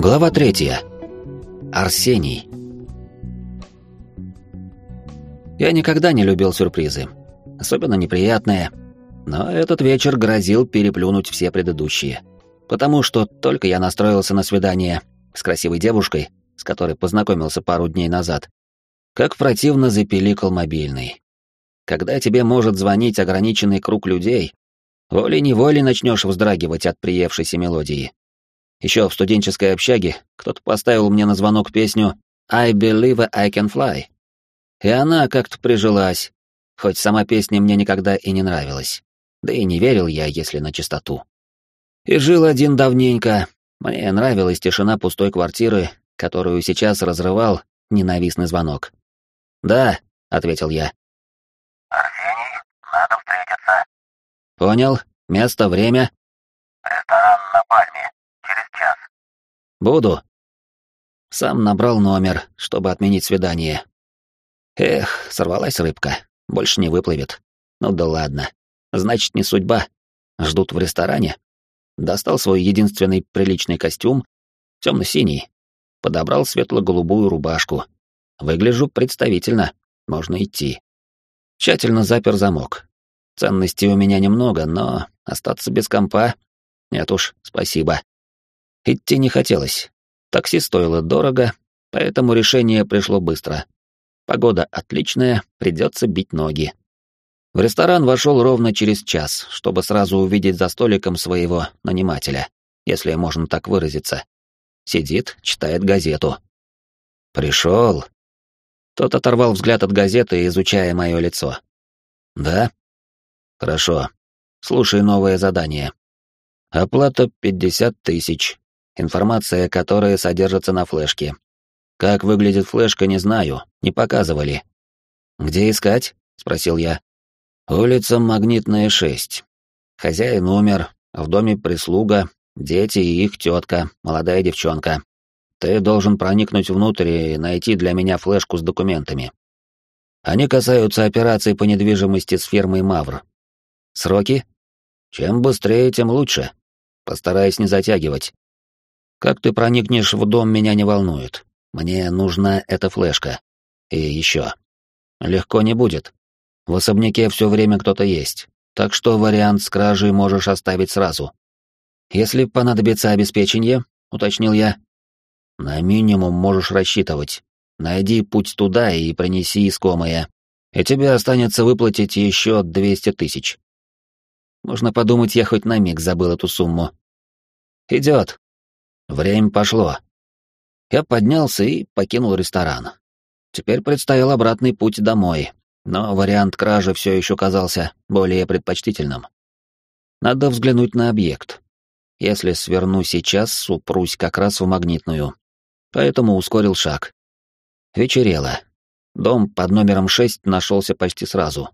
Глава третья. Арсений. Я никогда не любил сюрпризы, особенно неприятные, но этот вечер грозил переплюнуть все предыдущие, потому что только я настроился на свидание с красивой девушкой, с которой познакомился пару дней назад, как противно запеликал мобильный. Когда тебе может звонить ограниченный круг людей, волей-неволей начнешь вздрагивать от приевшейся мелодии. Еще в студенческой общаге кто-то поставил мне на звонок песню «I believe I can fly». И она как-то прижилась, хоть сама песня мне никогда и не нравилась. Да и не верил я, если на чистоту. И жил один давненько. Мне нравилась тишина пустой квартиры, которую сейчас разрывал ненавистный звонок. «Да», — ответил я. «Арсений, надо встретиться». «Понял. Место, время?» «Ресторан на Пальме. Через час». «Буду». Сам набрал номер, чтобы отменить свидание. Эх, сорвалась рыбка. Больше не выплывет. Ну да ладно. Значит, не судьба. Ждут в ресторане. Достал свой единственный приличный костюм, темно-синий. Подобрал светло-голубую рубашку. Выгляжу представительно. Можно идти. Тщательно запер замок. Ценностей у меня немного, но остаться без компа... Нет уж, спасибо. Идти не хотелось. Такси стоило дорого, поэтому решение пришло быстро. Погода отличная, придется бить ноги. В ресторан вошел ровно через час, чтобы сразу увидеть за столиком своего нанимателя, если можно так выразиться. Сидит, читает газету. Пришел. Тот оторвал взгляд от газеты, изучая мое лицо. Да? Хорошо. Слушай новое задание. Оплата 50 тысяч. Информация, которая содержится на флешке. Как выглядит флешка, не знаю, не показывали. Где искать? спросил я. Улица Магнитная, 6. Хозяин умер, в доме прислуга, дети и их тетка, молодая девчонка. Ты должен проникнуть внутрь и найти для меня флешку с документами. Они касаются операций по недвижимости с фермой Мавр. Сроки? Чем быстрее, тем лучше. Постараюсь не затягивать. Как ты проникнешь в дом, меня не волнует. Мне нужна эта флешка. И еще. Легко не будет. В особняке все время кто-то есть, так что вариант с кражей можешь оставить сразу. Если понадобится обеспечение, уточнил я, на минимум можешь рассчитывать. Найди путь туда и принеси искомое. И тебе останется выплатить еще 200 тысяч. Можно подумать, я хоть на миг забыл эту сумму. Идет. Время пошло. Я поднялся и покинул ресторан. Теперь предстоял обратный путь домой, но вариант кражи все еще казался более предпочтительным. Надо взглянуть на объект. Если сверну сейчас, упрусь как раз в магнитную, поэтому ускорил шаг. Вечерело. Дом под номером 6 нашелся почти сразу.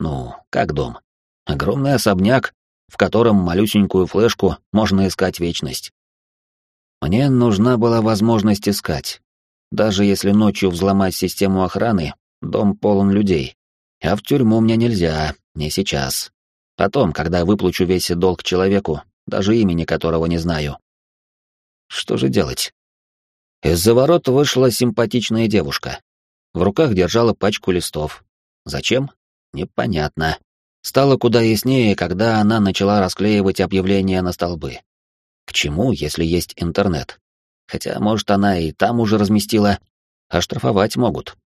Ну, как дом? Огромный особняк, в котором малюсенькую флешку можно искать вечность. Мне нужна была возможность искать. Даже если ночью взломать систему охраны, дом полон людей. А в тюрьму мне нельзя, не сейчас. Потом, когда выплачу весь долг человеку, даже имени которого не знаю. Что же делать? Из-за ворот вышла симпатичная девушка. В руках держала пачку листов. Зачем? Непонятно. Стало куда яснее, когда она начала расклеивать объявления на столбы. К чему, если есть интернет? Хотя, может, она и там уже разместила. А штрафовать могут.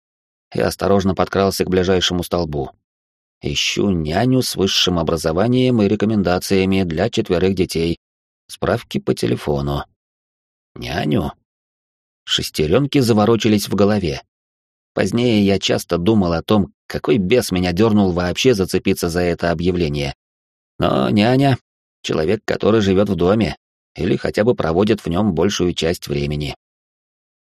Я осторожно подкрался к ближайшему столбу. Ищу няню с высшим образованием и рекомендациями для четверых детей. Справки по телефону. Няню? Шестеренки заворочились в голове. Позднее я часто думал о том, какой бес меня дернул вообще зацепиться за это объявление. Но няня — человек, который живет в доме, или хотя бы проводит в нем большую часть времени.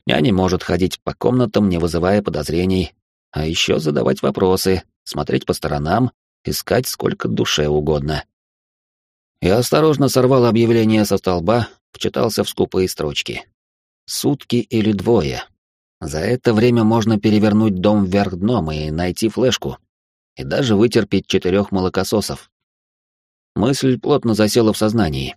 Няня может ходить по комнатам, не вызывая подозрений, а еще задавать вопросы, смотреть по сторонам, искать сколько душе угодно. Я осторожно сорвал объявление со столба, вчитался в скупые строчки сутки или двое. За это время можно перевернуть дом вверх дном и найти флешку, и даже вытерпеть четырех молокососов. Мысль плотно засела в сознании,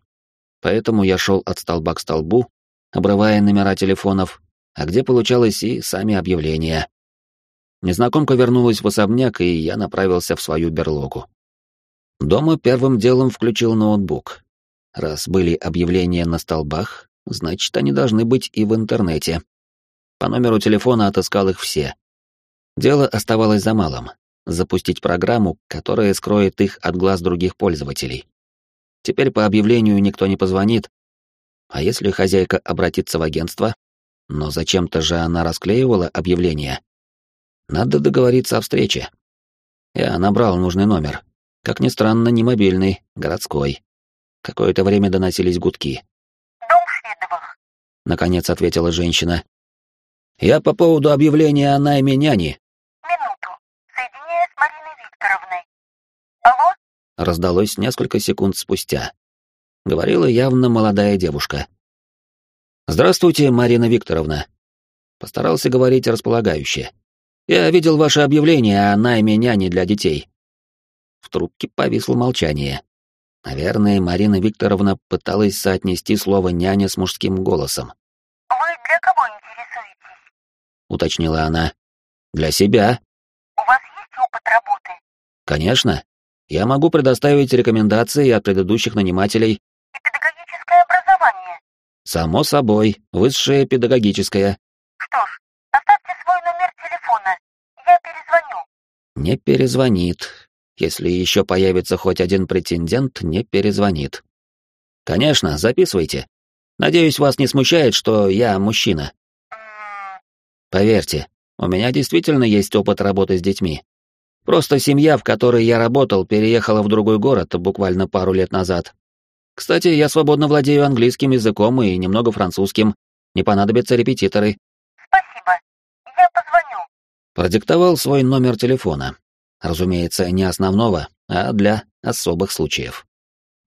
поэтому я шел от столба к столбу, обрывая номера телефонов, а где получалось и сами объявления. Незнакомка вернулась в особняк, и я направился в свою берлогу. Дома первым делом включил ноутбук. Раз были объявления на столбах, значит, они должны быть и в интернете. По номеру телефона отыскал их все. Дело оставалось за малым — запустить программу, которая скроет их от глаз других пользователей. Теперь по объявлению никто не позвонит. А если хозяйка обратится в агентство? Но зачем-то же она расклеивала объявление. Надо договориться о встрече. Я набрал нужный номер. Как ни странно, не мобильный, городской. Какое-то время доносились гудки. «Дом Шведовых», — наконец ответила женщина. «Я по поводу объявления о найме няни». «Минуту. Соединяю с Мариной Викторовной. Алло?» Раздалось несколько секунд спустя. Говорила явно молодая девушка. «Здравствуйте, Марина Викторовна». Постарался говорить располагающе. Я видел ваше объявление о найме няни для детей. В трубке повисло молчание. Наверное, Марина Викторовна пыталась соотнести слово «няня» с мужским голосом. «Вы для кого интересуетесь?» — уточнила она. «Для себя». «У вас есть опыт работы?» «Конечно. Я могу предоставить рекомендации от предыдущих нанимателей». «И педагогическое образование?» «Само собой, высшее педагогическое». «Что ж, оставьте свой номер телефона. Я перезвоню». Не перезвонит. Если еще появится хоть один претендент, не перезвонит. Конечно, записывайте. Надеюсь, вас не смущает, что я мужчина. Поверьте, у меня действительно есть опыт работы с детьми. Просто семья, в которой я работал, переехала в другой город буквально пару лет назад. Кстати, я свободно владею английским языком и немного французским. Не понадобятся репетиторы. Спасибо. Я позвоню. Продиктовал свой номер телефона. Разумеется, не основного, а для особых случаев.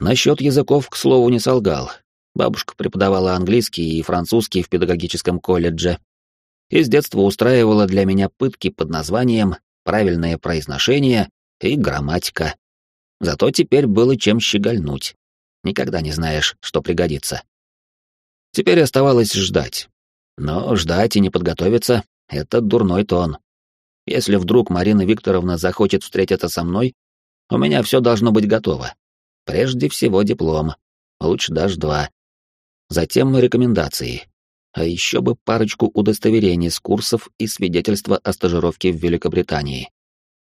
Насчет языков, к слову, не солгал. Бабушка преподавала английский и французский в педагогическом колледже. И с детства устраивала для меня пытки под названием «правильное произношение» и «грамматика». Зато теперь было чем щегольнуть. Никогда не знаешь, что пригодится. Теперь оставалось ждать. Но ждать и не подготовиться — это дурной тон. Если вдруг Марина Викторовна захочет встретиться со мной, у меня все должно быть готово. Прежде всего диплом, лучше даже два. Затем рекомендации. А еще бы парочку удостоверений с курсов и свидетельства о стажировке в Великобритании.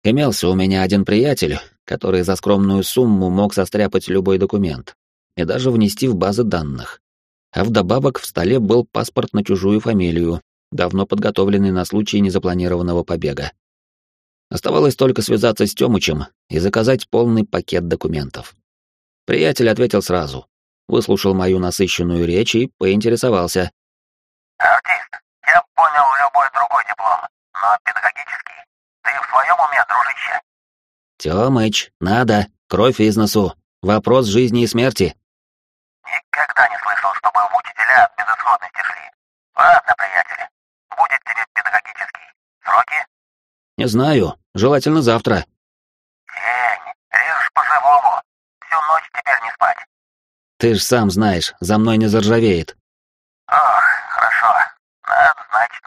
Имелся у меня один приятель, который за скромную сумму мог состряпать любой документ и даже внести в базы данных. А вдобавок в столе был паспорт на чужую фамилию, давно подготовленный на случай незапланированного побега. Оставалось только связаться с Тёмычем и заказать полный пакет документов. Приятель ответил сразу, выслушал мою насыщенную речь и поинтересовался. «Артист, я понял любой другой диплом, но педагогический. Ты в своем уме, дружище?» «Тёмыч, надо, кровь из носу, вопрос жизни и смерти». Никогда не слышал, чтобы в учителя от безысходности шли. Ладно, приятели, будет тебе педагогический. Сроки? «Не знаю, желательно завтра». Тень, режешь по-живому. Всю ночь теперь не спать. Ты ж сам знаешь, за мной не заржавеет. Ох, хорошо. Надо, значит,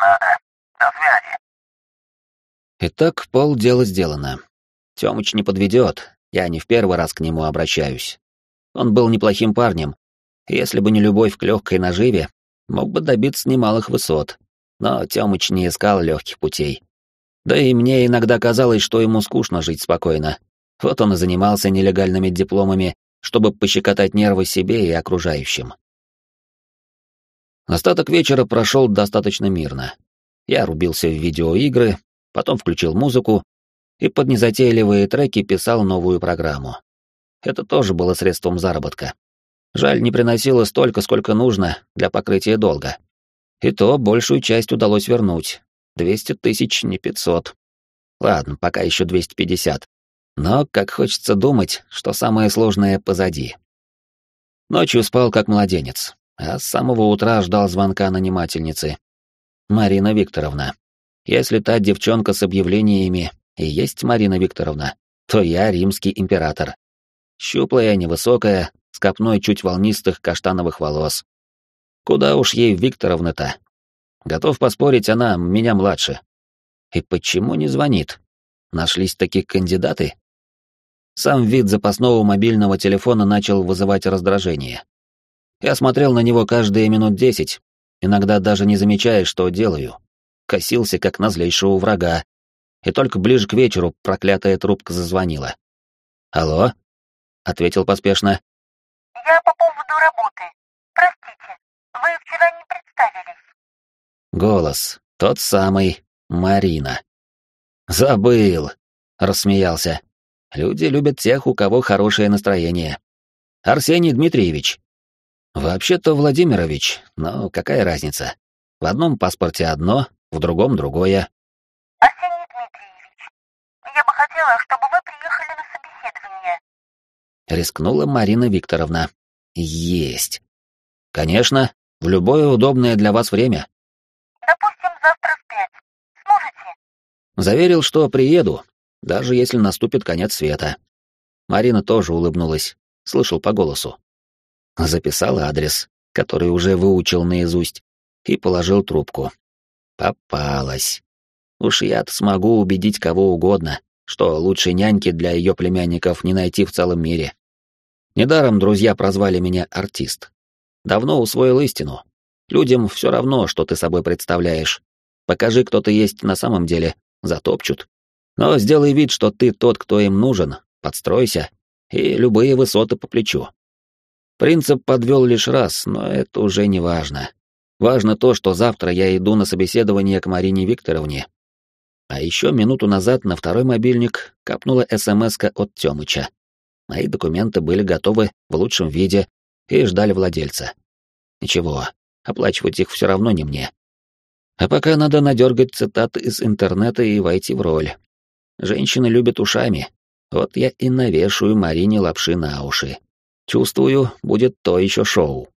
До связи. Итак, полдела сделано. Тёмыч не подведет, я не в первый раз к нему обращаюсь. Он был неплохим парнем, если бы не любовь к легкой наживе, мог бы добиться немалых высот. Но Тёмыч не искал легких путей. Да и мне иногда казалось, что ему скучно жить спокойно. Вот он и занимался нелегальными дипломами, чтобы пощекотать нервы себе и окружающим. Остаток вечера прошел достаточно мирно. Я рубился в видеоигры, потом включил музыку и под незатейливые треки писал новую программу. Это тоже было средством заработка. Жаль, не приносило столько, сколько нужно для покрытия долга. И то большую часть удалось вернуть. 200 тысяч, не 500. Ладно, пока еще 250. Но как хочется думать, что самое сложное позади. Ночью спал как младенец, а с самого утра ждал звонка нанимательницы. Марина Викторовна. Если та девчонка с объявлениями и есть Марина Викторовна, то я римский император. Щуплая, невысокая, с копной чуть волнистых каштановых волос. Куда уж ей Викторовна-то? Готов поспорить, она меня младше. И почему не звонит? Нашлись такие кандидаты? Сам вид запасного мобильного телефона начал вызывать раздражение. Я смотрел на него каждые минут десять, иногда даже не замечая, что делаю. Косился, как на злейшего врага. И только ближе к вечеру проклятая трубка зазвонила. «Алло?» — ответил поспешно. Я по поводу работы. Простите, вы вчера не представились. Голос. Тот самый. Марина. «Забыл!» — рассмеялся. «Люди любят тех, у кого хорошее настроение. Арсений Дмитриевич». «Вообще-то Владимирович, но какая разница? В одном паспорте одно, в другом другое». Арсений Дмитриевич, я бы хотела, чтобы вы приехали на собеседование. Рискнула Марина Викторовна. «Есть». «Конечно, в любое удобное для вас время». Допустим, завтра в пять. Сможете? Заверил, что приеду, даже если наступит конец света. Марина тоже улыбнулась, слышал по голосу. Записал адрес, который уже выучил наизусть, и положил трубку. Попалась. Уж я-то смогу убедить кого угодно, что лучшей няньки для ее племянников не найти в целом мире. Недаром друзья прозвали меня артист. Давно усвоил истину. Людям все равно, что ты собой представляешь. Покажи, кто ты есть на самом деле, затопчут. Но сделай вид, что ты тот, кто им нужен, подстройся, и любые высоты по плечу. Принцип подвел лишь раз, но это уже не важно. Важно то, что завтра я иду на собеседование к Марине Викторовне. А еще минуту назад на второй мобильник капнула смс от Тёмыча. Мои документы были готовы в лучшем виде и ждали владельца. Ничего, оплачивать их все равно не мне. А пока надо надергать цитаты из интернета и войти в роль. Женщины любят ушами. Вот я и навешаю Марине лапши на уши. Чувствую, будет то еще шоу.